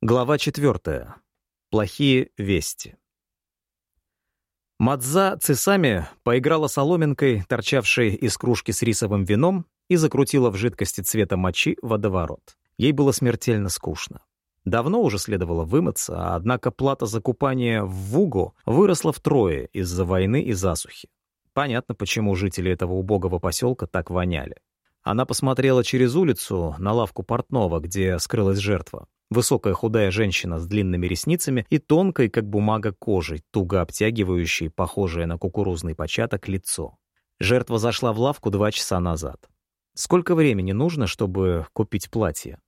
Глава 4. Плохие вести. Мадза Цисами поиграла соломинкой, торчавшей из кружки с рисовым вином, и закрутила в жидкости цвета мочи водоворот. Ей было смертельно скучно. Давно уже следовало вымыться, однако плата за купание в Вуго выросла втрое из-за войны и засухи. Понятно, почему жители этого убогого поселка так воняли. Она посмотрела через улицу на лавку портного, где скрылась жертва. Высокая худая женщина с длинными ресницами и тонкой, как бумага, кожей, туго обтягивающей, похожее на кукурузный початок, лицо. Жертва зашла в лавку два часа назад. Сколько времени нужно, чтобы купить платье?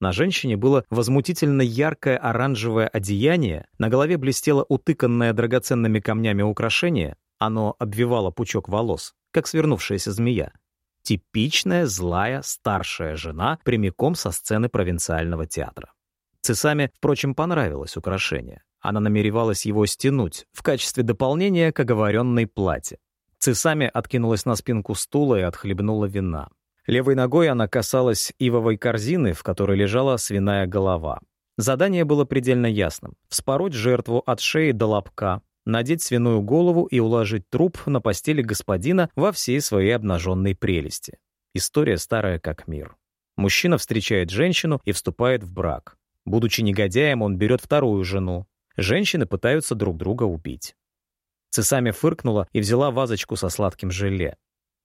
На женщине было возмутительно яркое оранжевое одеяние, на голове блестело утыканное драгоценными камнями украшение, оно обвивало пучок волос, как свернувшаяся змея. Типичная злая старшая жена прямиком со сцены провинциального театра. Цесаме, впрочем, понравилось украшение. Она намеревалась его стянуть в качестве дополнения к оговоренной плате. Цесаме откинулась на спинку стула и отхлебнула вина. Левой ногой она касалась ивовой корзины, в которой лежала свиная голова. Задание было предельно ясным — вспороть жертву от шеи до лобка, надеть свиную голову и уложить труп на постели господина во всей своей обнаженной прелести. История старая как мир. Мужчина встречает женщину и вступает в брак. Будучи негодяем, он берет вторую жену. Женщины пытаются друг друга убить. Цесами фыркнула и взяла вазочку со сладким желе.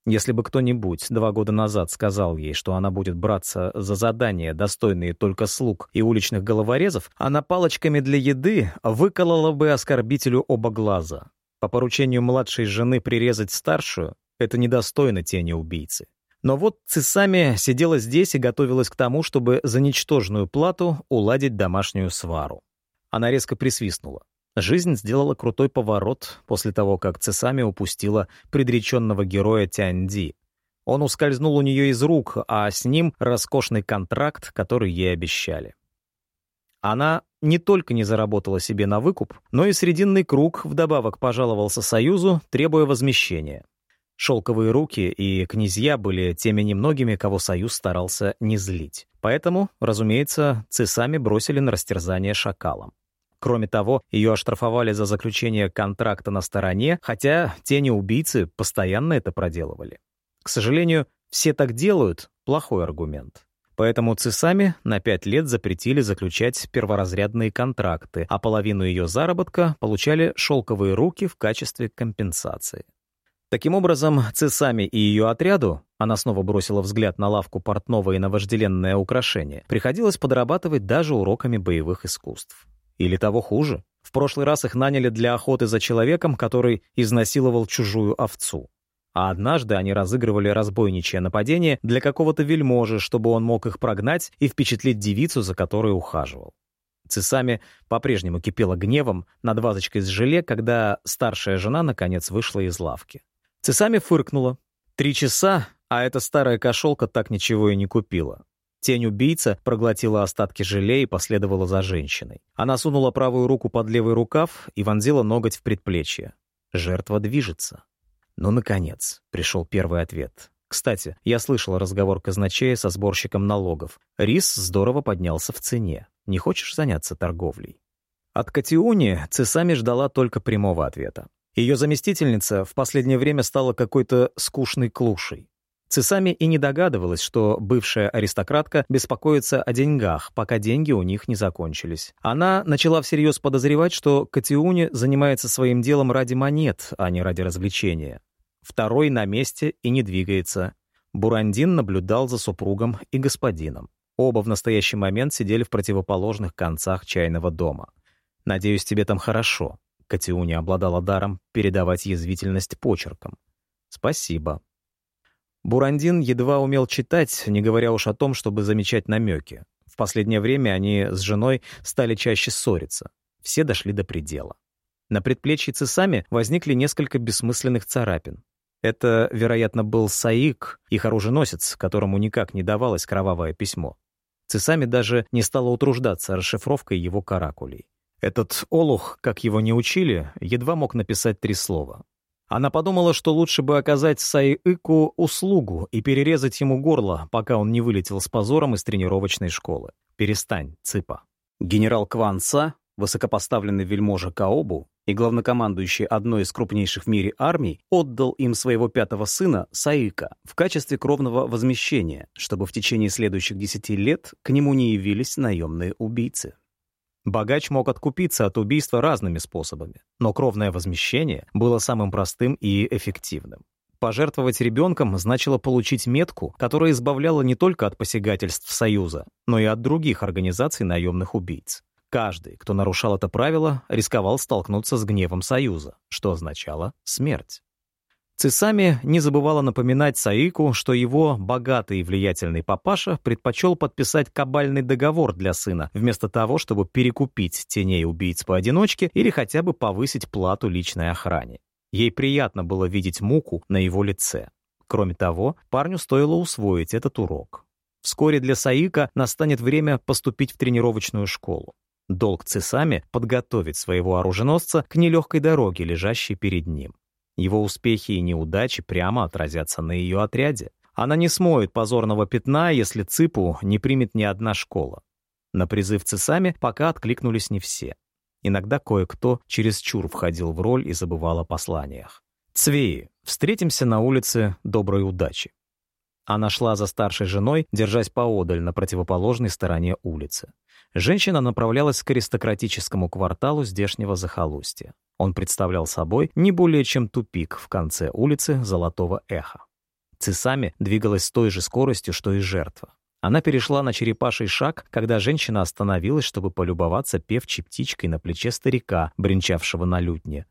Если бы кто-нибудь два года назад сказал ей, что она будет браться за задания, достойные только слуг и уличных головорезов, она палочками для еды выколола бы оскорбителю оба глаза. По поручению младшей жены прирезать старшую — это недостойно тени убийцы. Но вот Цисами сидела здесь и готовилась к тому, чтобы за ничтожную плату уладить домашнюю свару. Она резко присвистнула. Жизнь сделала крутой поворот после того, как Цесами упустила предреченного героя Тяньди. Он ускользнул у нее из рук, а с ним роскошный контракт, который ей обещали. Она не только не заработала себе на выкуп, но и Срединный круг вдобавок пожаловался Союзу, требуя возмещения. Шелковые руки и князья были теми немногими, кого Союз старался не злить. Поэтому, разумеется, цесами бросили на растерзание шакалам. Кроме того, ее оштрафовали за заключение контракта на стороне, хотя тени-убийцы постоянно это проделывали. К сожалению, все так делают — плохой аргумент. Поэтому Цесами на пять лет запретили заключать перворазрядные контракты, а половину ее заработка получали шелковые руки в качестве компенсации. Таким образом, Цесами и ее отряду, она снова бросила взгляд на лавку портного и на вожделенное украшение, приходилось подрабатывать даже уроками боевых искусств. Или того хуже. В прошлый раз их наняли для охоты за человеком, который изнасиловал чужую овцу. А однажды они разыгрывали разбойничье нападение для какого-то вельможи, чтобы он мог их прогнать и впечатлить девицу, за которой ухаживал. Цесами по-прежнему кипела гневом над вазочкой с желе, когда старшая жена наконец вышла из лавки. Цесами фыркнула. Три часа, а эта старая кошелка так ничего и не купила. Тень убийца проглотила остатки желе и последовала за женщиной. Она сунула правую руку под левый рукав и вонзила ноготь в предплечье. Жертва движется. Ну, наконец, пришел первый ответ. Кстати, я слышал разговор казначея со сборщиком налогов. Рис здорово поднялся в цене. Не хочешь заняться торговлей? От Катиуни Цесами ждала только прямого ответа. Ее заместительница в последнее время стала какой-то скучной клушей. Цесами и не догадывалась, что бывшая аристократка беспокоится о деньгах, пока деньги у них не закончились. Она начала всерьез подозревать, что Катиуни занимается своим делом ради монет, а не ради развлечения. Второй на месте и не двигается. Бурандин наблюдал за супругом и господином. Оба в настоящий момент сидели в противоположных концах чайного дома. «Надеюсь, тебе там хорошо», Катиуни обладала даром передавать язвительность почерком. «Спасибо». Бурандин едва умел читать, не говоря уж о том, чтобы замечать намеки. В последнее время они с женой стали чаще ссориться. Все дошли до предела. На предплечье Цесами возникли несколько бессмысленных царапин. Это, вероятно, был Саик, их оруженосец, которому никак не давалось кровавое письмо. Цесами даже не стала утруждаться расшифровкой его каракулей. Этот олух, как его не учили, едва мог написать три слова. Она подумала, что лучше бы оказать Саиыку услугу и перерезать ему горло, пока он не вылетел с позором из тренировочной школы. «Перестань, цыпа». Генерал Кван Са, высокопоставленный вельможа Каобу и главнокомандующий одной из крупнейших в мире армий, отдал им своего пятого сына Саика в качестве кровного возмещения, чтобы в течение следующих десяти лет к нему не явились наемные убийцы. Богач мог откупиться от убийства разными способами, но кровное возмещение было самым простым и эффективным. Пожертвовать ребенком значило получить метку, которая избавляла не только от посягательств Союза, но и от других организаций наемных убийц. Каждый, кто нарушал это правило, рисковал столкнуться с гневом Союза, что означало смерть. Цисами не забывала напоминать Саику, что его богатый и влиятельный папаша предпочел подписать кабальный договор для сына, вместо того, чтобы перекупить теней убийц поодиночке или хотя бы повысить плату личной охране. Ей приятно было видеть муку на его лице. Кроме того, парню стоило усвоить этот урок. Вскоре для Саика настанет время поступить в тренировочную школу. Долг Цесами — подготовить своего оруженосца к нелегкой дороге, лежащей перед ним. Его успехи и неудачи прямо отразятся на ее отряде. Она не смоет позорного пятна, если ЦИПу не примет ни одна школа. На призыв Цесами пока откликнулись не все. Иногда кое-кто чересчур входил в роль и забывал о посланиях. «Цвеи, встретимся на улице доброй удачи». Она шла за старшей женой, держась поодаль на противоположной стороне улицы. Женщина направлялась к аристократическому кварталу здешнего захолустья. Он представлял собой не более чем тупик в конце улицы Золотого Эха. Цесами двигалась с той же скоростью, что и жертва. Она перешла на черепаший шаг, когда женщина остановилась, чтобы полюбоваться певчей птичкой на плече старика, бренчавшего на лютне.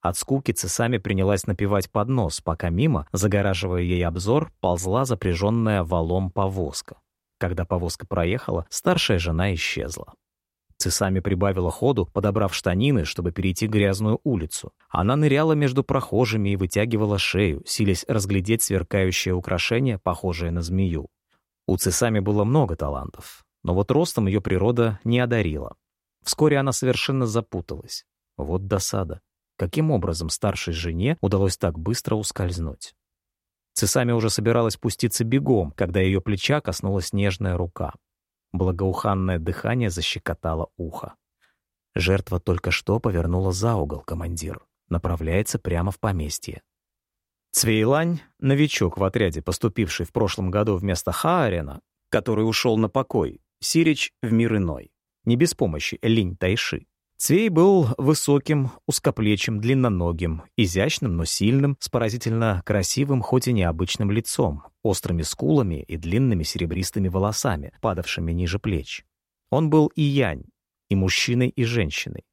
От скуки Цесами принялась напевать под нос, пока мимо, загораживая ей обзор, ползла запряженная валом повозка. Когда повозка проехала, старшая жена исчезла. Цесами прибавила ходу, подобрав штанины, чтобы перейти грязную улицу. Она ныряла между прохожими и вытягивала шею, силясь разглядеть сверкающее украшение, похожее на змею. У Цесами было много талантов, но вот ростом ее природа не одарила. Вскоре она совершенно запуталась. Вот досада. Каким образом старшей жене удалось так быстро ускользнуть? Цесами уже собиралась пуститься бегом, когда ее плеча коснулась нежная рука. Благоуханное дыхание защекотало ухо. Жертва только что повернула за угол, командир. Направляется прямо в поместье. Цвейлань, новичок в отряде, поступивший в прошлом году вместо Хаарена, который ушел на покой, Сирич в мир иной, не без помощи Линь Тайши. Цвей был высоким, узкоплечим, длинноногим, изящным, но сильным, с поразительно красивым, хоть и необычным лицом, острыми скулами и длинными серебристыми волосами, падавшими ниже плеч. Он был и янь, и мужчиной, и женщиной.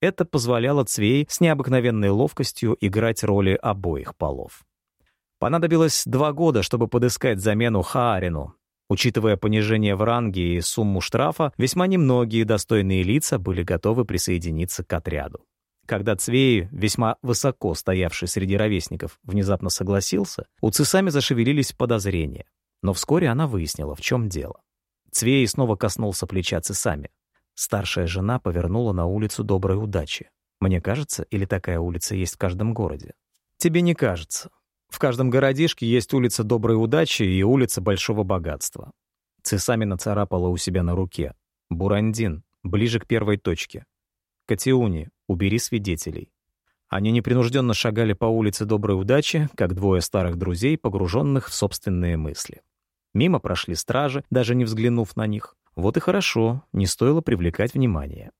Это позволяло Цвей с необыкновенной ловкостью играть роли обоих полов. Понадобилось два года, чтобы подыскать замену Хаарину. Учитывая понижение в ранге и сумму штрафа, весьма немногие достойные лица были готовы присоединиться к отряду. Когда Цвей, весьма высоко стоявший среди ровесников, внезапно согласился, у Цисами зашевелились подозрения. Но вскоре она выяснила, в чем дело. Цвей снова коснулся плеча Цисами. Старшая жена повернула на улицу Доброй Удачи. Мне кажется, или такая улица есть в каждом городе? Тебе не кажется. В каждом городишке есть улица Доброй Удачи и улица Большого Богатства. Цесами нацарапала у себя на руке. Бурандин, ближе к первой точке. Катиуни, убери свидетелей. Они непринужденно шагали по улице Доброй Удачи, как двое старых друзей, погруженных в собственные мысли. Мимо прошли стражи, даже не взглянув на них. Вот и хорошо, не стоило привлекать внимание.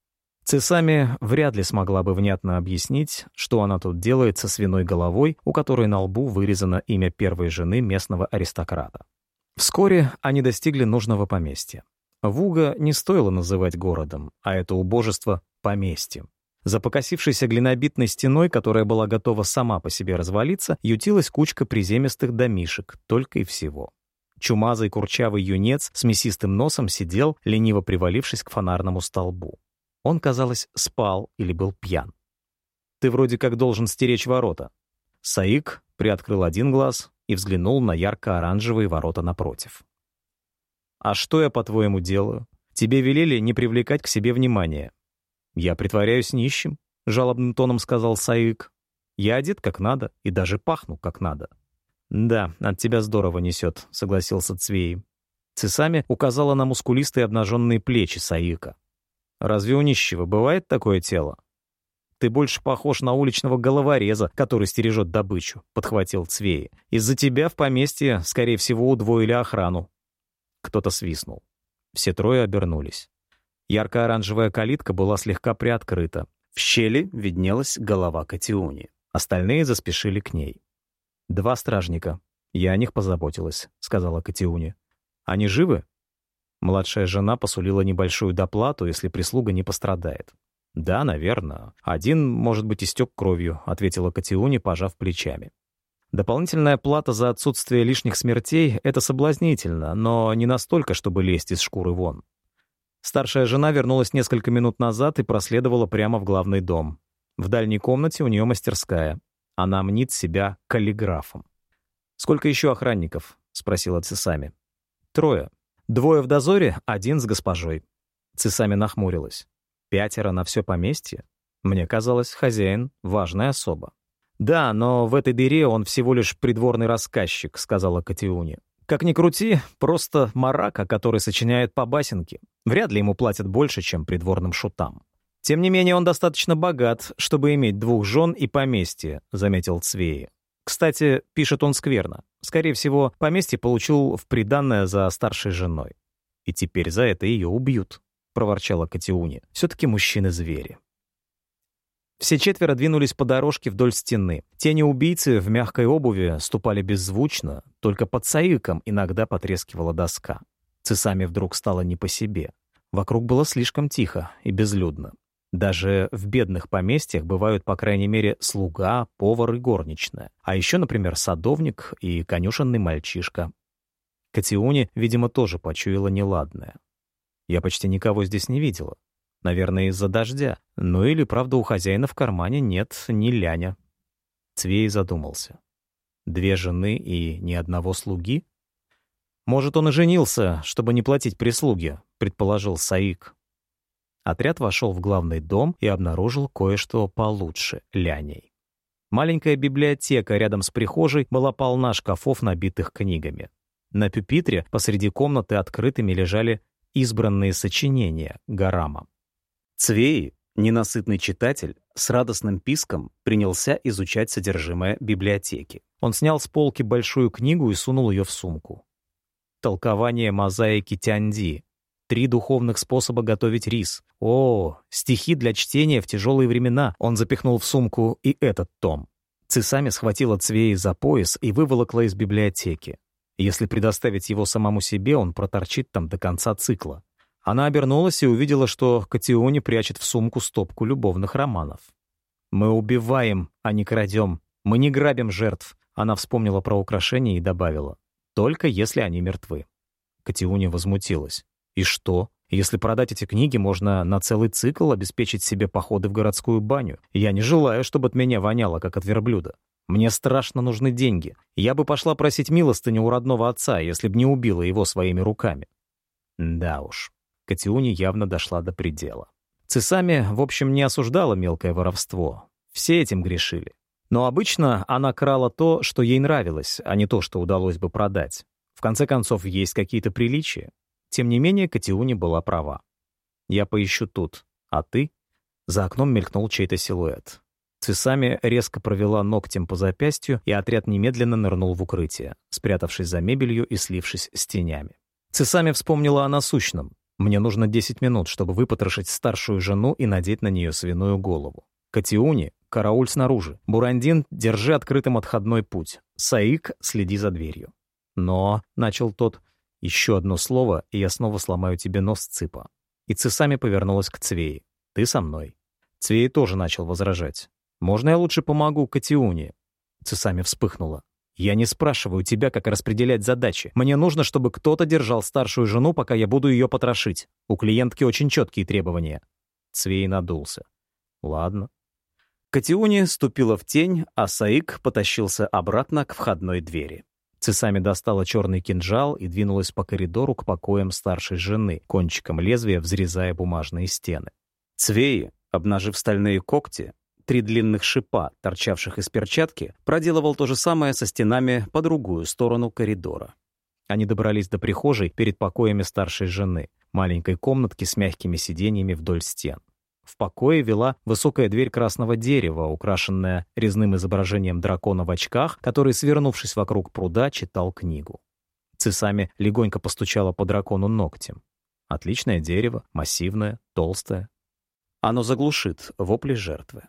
Цесами вряд ли смогла бы внятно объяснить, что она тут делает со свиной головой, у которой на лбу вырезано имя первой жены местного аристократа. Вскоре они достигли нужного поместья. Вуга не стоило называть городом, а это убожество — поместьем. За покосившейся глинобитной стеной, которая была готова сама по себе развалиться, ютилась кучка приземистых домишек, только и всего. Чумазый курчавый юнец с мясистым носом сидел, лениво привалившись к фонарному столбу. Он, казалось, спал или был пьян. «Ты вроде как должен стеречь ворота». Саик приоткрыл один глаз и взглянул на ярко-оранжевые ворота напротив. «А что я, по-твоему, делаю? Тебе велели не привлекать к себе внимания». «Я притворяюсь нищим», — жалобным тоном сказал Саик. «Я одет как надо и даже пахну как надо». «Да, от тебя здорово несет», — согласился Цвей. Цесами указала на мускулистые обнаженные плечи Саика. Разве у нищего бывает такое тело? Ты больше похож на уличного головореза, который стережет добычу», — подхватил Цвей. «Из-за тебя в поместье, скорее всего, удвоили охрану». Кто-то свистнул. Все трое обернулись. Ярко-оранжевая калитка была слегка приоткрыта. В щели виднелась голова Катиуни. Остальные заспешили к ней. «Два стражника. Я о них позаботилась», — сказала Катиуни. «Они живы?» Младшая жена посулила небольшую доплату, если прислуга не пострадает. «Да, наверное. Один, может быть, истек кровью», — ответила Катиуни, пожав плечами. Дополнительная плата за отсутствие лишних смертей — это соблазнительно, но не настолько, чтобы лезть из шкуры вон. Старшая жена вернулась несколько минут назад и проследовала прямо в главный дом. В дальней комнате у нее мастерская. Она мнит себя каллиграфом. «Сколько еще охранников?» — спросила Цесами. «Трое. Двое в дозоре, один с госпожой». Цесами нахмурилась. Пятеро на все поместье? Мне казалось, хозяин — важная особа. «Да, но в этой дыре он всего лишь придворный рассказчик», — сказала Катиуни. «Как ни крути, просто марака, который сочиняет по басенке. Вряд ли ему платят больше, чем придворным шутам». «Тем не менее, он достаточно богат, чтобы иметь двух жен и поместье», — заметил Цвеи. «Кстати, пишет он скверно. Скорее всего, поместье получил в приданное за старшей женой. И теперь за это ее убьют» проворчала Катиуни. «Все-таки мужчины-звери». Все четверо двинулись по дорожке вдоль стены. Тени убийцы в мягкой обуви ступали беззвучно, только под саиком иногда потрескивала доска. Цесами вдруг стало не по себе. Вокруг было слишком тихо и безлюдно. Даже в бедных поместьях бывают, по крайней мере, слуга, повар и горничная. А еще, например, садовник и конюшенный мальчишка. Катиуни, видимо, тоже почуяла неладное. Я почти никого здесь не видела. Наверное, из-за дождя. Ну или, правда, у хозяина в кармане нет ни ляня. Цвей задумался. Две жены и ни одного слуги? Может, он и женился, чтобы не платить прислуге, предположил Саик. Отряд вошел в главный дом и обнаружил кое-что получше ляней. Маленькая библиотека рядом с прихожей была полна шкафов, набитых книгами. На пюпитре посреди комнаты открытыми лежали избранные сочинения Гарама. Цвей, ненасытный читатель, с радостным писком принялся изучать содержимое библиотеки. Он снял с полки большую книгу и сунул ее в сумку. Толкование мозаики Тяньди. Три духовных способа готовить рис. О, стихи для чтения в тяжелые времена. Он запихнул в сумку и этот том. Цесами схватила Цвей за пояс и выволокла из библиотеки. Если предоставить его самому себе, он проторчит там до конца цикла. Она обернулась и увидела, что Катиони прячет в сумку стопку любовных романов. «Мы убиваем, а не крадем. Мы не грабим жертв», — она вспомнила про украшения и добавила. «Только если они мертвы». Катиони возмутилась. «И что? Если продать эти книги, можно на целый цикл обеспечить себе походы в городскую баню. Я не желаю, чтобы от меня воняло, как от верблюда. Мне страшно нужны деньги. Я бы пошла просить милостыню у родного отца, если б не убила его своими руками. Да уж, Катиуни явно дошла до предела. Цесами, в общем, не осуждала мелкое воровство. Все этим грешили. Но обычно она крала то, что ей нравилось, а не то, что удалось бы продать. В конце концов, есть какие-то приличия. Тем не менее, Катиуни была права. «Я поищу тут. А ты?» За окном мелькнул чей-то силуэт. Цесами резко провела ногтем по запястью, и отряд немедленно нырнул в укрытие, спрятавшись за мебелью и слившись с тенями. Цесами вспомнила о насущном. «Мне нужно 10 минут, чтобы выпотрошить старшую жену и надеть на нее свиную голову. Катиуни, карауль снаружи. Бурандин, держи открытым отходной путь. Саик, следи за дверью». «Но», — начал тот, — «еще одно слово, и я снова сломаю тебе нос, цыпа». И Цесами повернулась к Цвеи. «Ты со мной». Цвей тоже начал возражать. Можно я лучше помогу Катиуне?» Цесами вспыхнула. «Я не спрашиваю тебя, как распределять задачи. Мне нужно, чтобы кто-то держал старшую жену, пока я буду ее потрошить. У клиентки очень четкие требования». Цвей надулся. «Ладно». Катиуни ступила в тень, а Саик потащился обратно к входной двери. Цесами достала черный кинжал и двинулась по коридору к покоям старшей жены, кончиком лезвия взрезая бумажные стены. Цвей, обнажив стальные когти, три длинных шипа, торчавших из перчатки, проделывал то же самое со стенами по другую сторону коридора. Они добрались до прихожей перед покоями старшей жены, маленькой комнатки с мягкими сиденьями вдоль стен. В покое вела высокая дверь красного дерева, украшенная резным изображением дракона в очках, который, свернувшись вокруг пруда, читал книгу. Цесами легонько постучала по дракону ногтем. Отличное дерево, массивное, толстое. Оно заглушит вопли жертвы.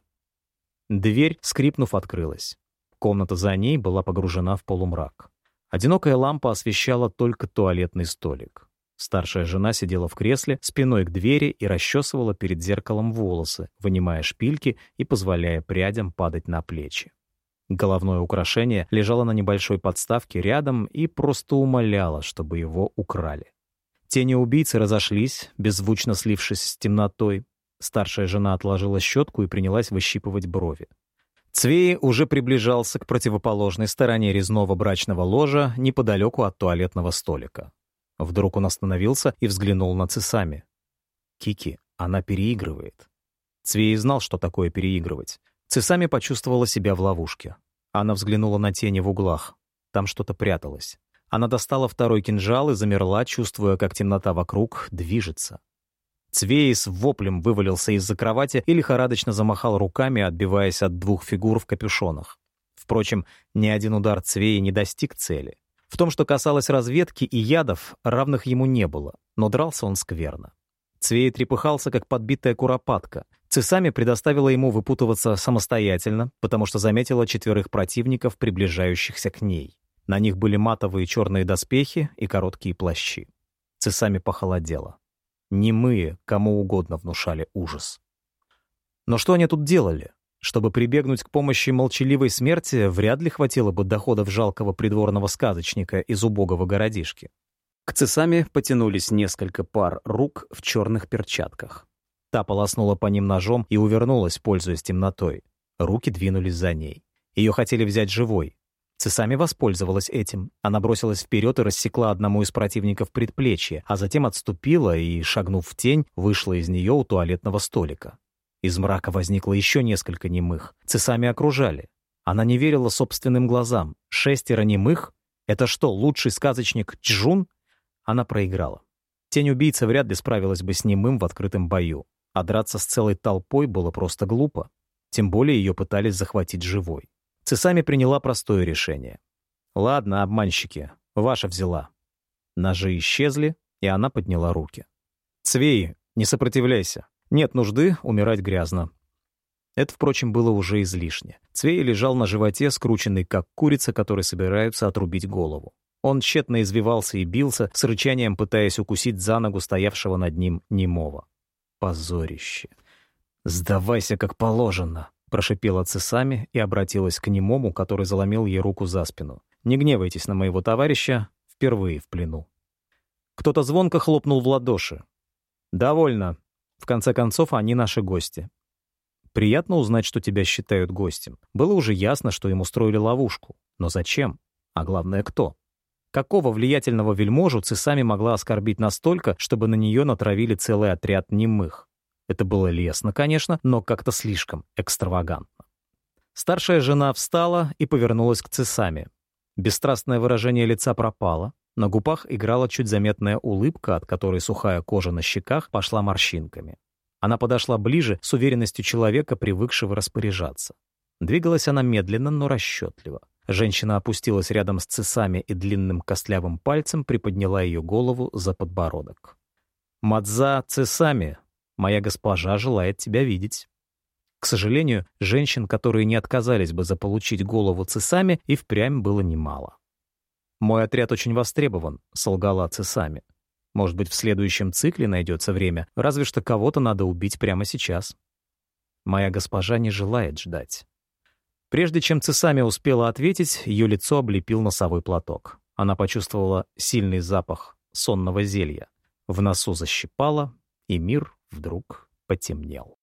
Дверь, скрипнув, открылась. Комната за ней была погружена в полумрак. Одинокая лампа освещала только туалетный столик. Старшая жена сидела в кресле, спиной к двери и расчесывала перед зеркалом волосы, вынимая шпильки и позволяя прядям падать на плечи. Головное украшение лежало на небольшой подставке рядом и просто умоляло, чтобы его украли. Тени убийцы разошлись, беззвучно слившись с темнотой. Старшая жена отложила щетку и принялась выщипывать брови. Цвей уже приближался к противоположной стороне резного брачного ложа неподалеку от туалетного столика. Вдруг он остановился и взглянул на Цесами. Кики, она переигрывает. Цвей знал, что такое переигрывать. Цесами почувствовала себя в ловушке. Она взглянула на тени в углах. Там что-то пряталось. Она достала второй кинжал и замерла, чувствуя, как темнота вокруг движется. Цвей с воплем вывалился из-за кровати и лихорадочно замахал руками, отбиваясь от двух фигур в капюшонах. Впрочем, ни один удар Цвея не достиг цели. В том, что касалось разведки и ядов, равных ему не было, но дрался он скверно. Цвей трепыхался, как подбитая куропатка. Цесами предоставила ему выпутываться самостоятельно, потому что заметила четверых противников, приближающихся к ней. На них были матовые черные доспехи и короткие плащи. Цесами похолодело. Немые, кому угодно внушали ужас. Но что они тут делали? Чтобы прибегнуть к помощи молчаливой смерти, вряд ли хватило бы доходов жалкого придворного сказочника из убогого городишки. К цесами потянулись несколько пар рук в черных перчатках. Та полоснула по ним ножом и увернулась, пользуясь темнотой. Руки двинулись за ней. Ее хотели взять живой. Цесами воспользовалась этим. Она бросилась вперед и рассекла одному из противников предплечье, а затем отступила и, шагнув в тень, вышла из нее у туалетного столика. Из мрака возникло еще несколько немых. Цесами окружали. Она не верила собственным глазам. Шестеро немых? Это что, лучший сказочник Чжун? Она проиграла. Тень убийцы вряд ли справилась бы с немым в открытом бою. А драться с целой толпой было просто глупо. Тем более ее пытались захватить живой. Цесами приняла простое решение. «Ладно, обманщики, ваша взяла». Ножи исчезли, и она подняла руки. «Цвей, не сопротивляйся. Нет нужды умирать грязно. Это, впрочем, было уже излишне. Цвей лежал на животе, скрученный, как курица, которой собираются отрубить голову. Он тщетно извивался и бился, с рычанием пытаясь укусить за ногу стоявшего над ним немого. Позорище. «Сдавайся, как положено», — прошипела Цесами и обратилась к немому, который заломил ей руку за спину. «Не гневайтесь на моего товарища, впервые в плену». Кто-то звонко хлопнул в ладоши. «Довольно», в конце концов, они наши гости. Приятно узнать, что тебя считают гостем. Было уже ясно, что им устроили ловушку. Но зачем? А главное, кто? Какого влиятельного вельможу Цесами могла оскорбить настолько, чтобы на нее натравили целый отряд немых? Это было лестно, конечно, но как-то слишком экстравагантно. Старшая жена встала и повернулась к Цесами. Бесстрастное выражение лица пропало, на губах играла чуть заметная улыбка, от которой сухая кожа на щеках пошла морщинками. Она подошла ближе с уверенностью человека, привыкшего распоряжаться. Двигалась она медленно, но расчетливо. Женщина опустилась рядом с цесами и длинным костлявым пальцем приподняла ее голову за подбородок. «Мадза цесами, моя госпожа желает тебя видеть». К сожалению, женщин, которые не отказались бы заполучить голову цесами, и впрямь было немало. «Мой отряд очень востребован», — солгала Цесами. «Может быть, в следующем цикле найдется время, разве что кого-то надо убить прямо сейчас». Моя госпожа не желает ждать. Прежде чем Цесами успела ответить, ее лицо облепил носовой платок. Она почувствовала сильный запах сонного зелья. В носу защипала, и мир вдруг потемнел.